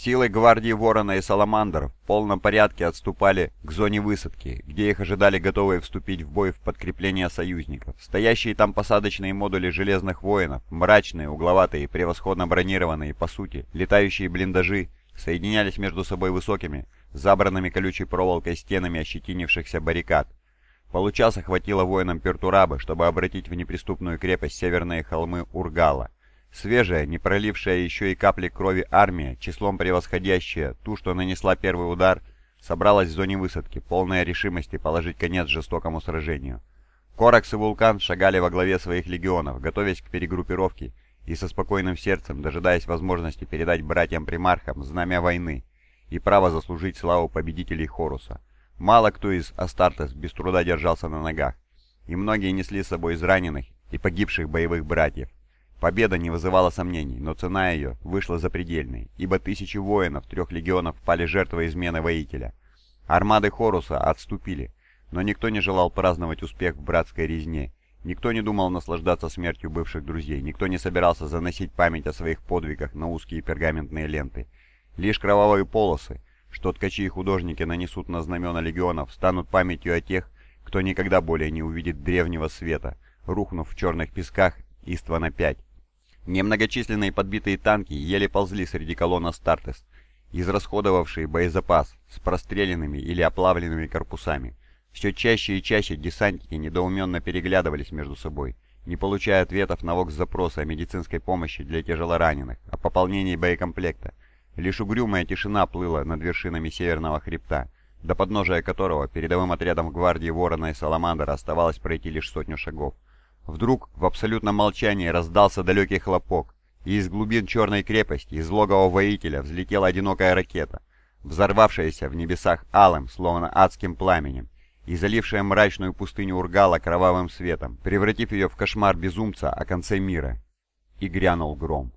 Силы гвардии Ворона и Саламандр в полном порядке отступали к зоне высадки, где их ожидали готовые вступить в бой в подкрепление союзников. Стоящие там посадочные модули Железных Воинов, мрачные, угловатые, превосходно бронированные, по сути, летающие блиндажи, соединялись между собой высокими, забранными колючей проволокой стенами ощетинившихся баррикад. Получаса хватило воинам Пертурабы, чтобы обратить в неприступную крепость северные холмы Ургала. Свежая, не пролившая еще и капли крови армия, числом превосходящая ту, что нанесла первый удар, собралась в зоне высадки, полная решимости положить конец жестокому сражению. Коракс и Вулкан шагали во главе своих легионов, готовясь к перегруппировке и со спокойным сердцем, дожидаясь возможности передать братьям-примархам знамя войны и право заслужить славу победителей Хоруса. Мало кто из Астартес без труда держался на ногах, и многие несли с собой израненных и погибших боевых братьев. Победа не вызывала сомнений, но цена ее вышла запредельной, ибо тысячи воинов трех легионов пали жертвой измены воителя. Армады Хоруса отступили, но никто не желал праздновать успех в братской резне, никто не думал наслаждаться смертью бывших друзей, никто не собирался заносить память о своих подвигах на узкие пергаментные ленты. Лишь кровавые полосы, что ткачи и художники нанесут на знамена легионов, станут памятью о тех, кто никогда более не увидит древнего света, рухнув в черных песках Иствана-5. Немногочисленные подбитые танки еле ползли среди колонн Астартес, израсходовавшие боезапас с простреленными или оплавленными корпусами. Все чаще и чаще десантники недоуменно переглядывались между собой, не получая ответов на вокс-запросы о медицинской помощи для тяжелораненых, о пополнении боекомплекта, Лишь угрюмая тишина плыла над вершинами северного хребта, до подножия которого передовым отрядом гвардии Ворона и Саламандра оставалось пройти лишь сотню шагов. Вдруг в абсолютном молчании раздался далекий хлопок, и из глубин черной крепости, из логова воителя, взлетела одинокая ракета, взорвавшаяся в небесах алым, словно адским пламенем, и залившая мрачную пустыню Ургала кровавым светом, превратив ее в кошмар безумца о конце мира. И грянул гром.